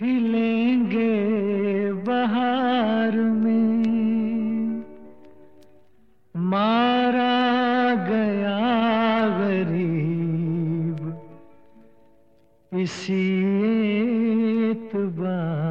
खिलेंगे बहार में। मारा गया गरीब इसी एतबार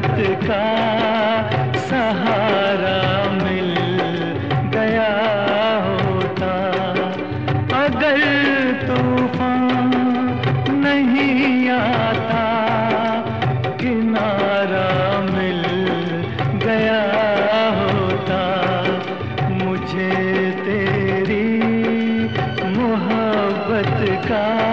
मोहब्बत का सहारा मिल गया होता। अगर तूफ़ान नहीं आता, किनारा मिल गया होता। मुझे तेरी मोहब्बत का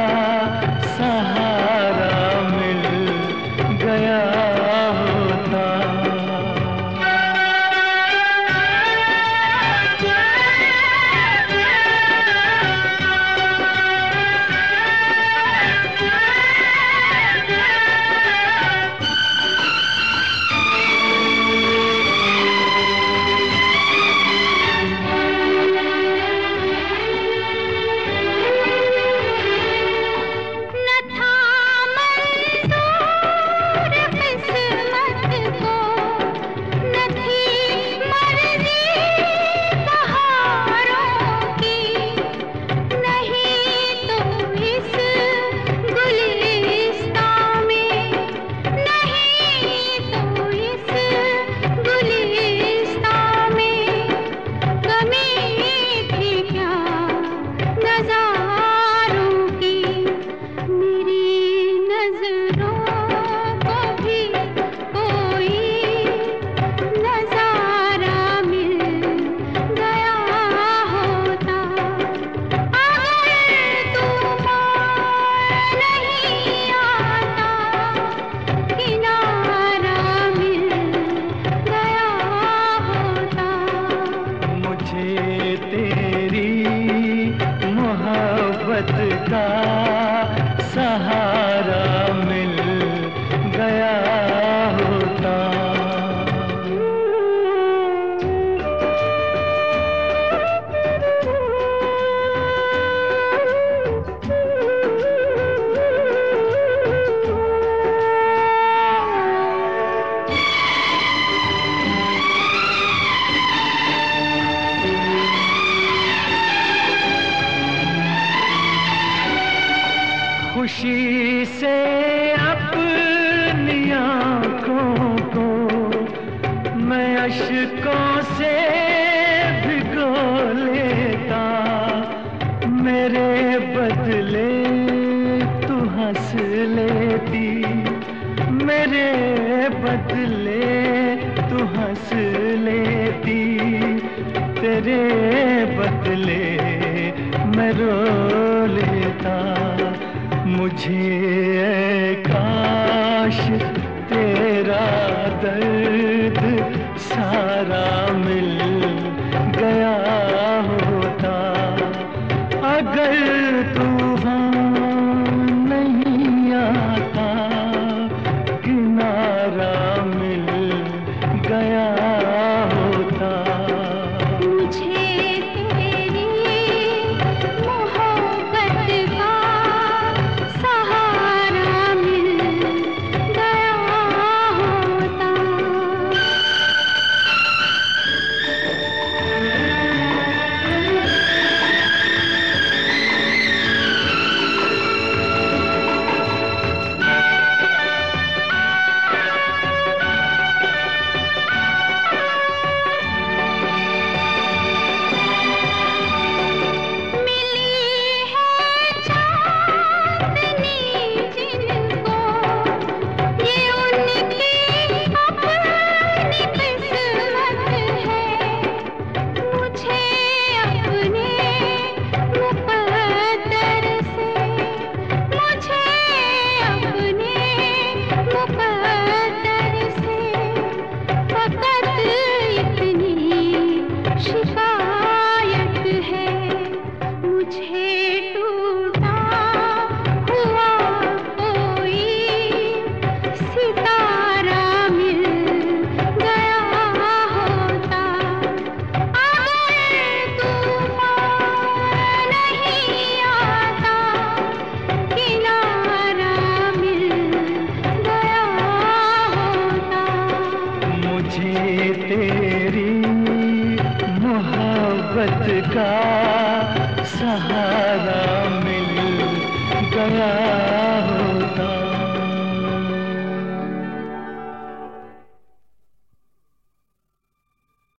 रहा खुशी से अपनी आँखों को मैं अशकों से भिगो लेता। मेरे बदले तू हंस लेती। मेरे बदले तू हंस लेती। तेरे बदले मुझे काश तेरा दर्द मोहब्बत का सहारा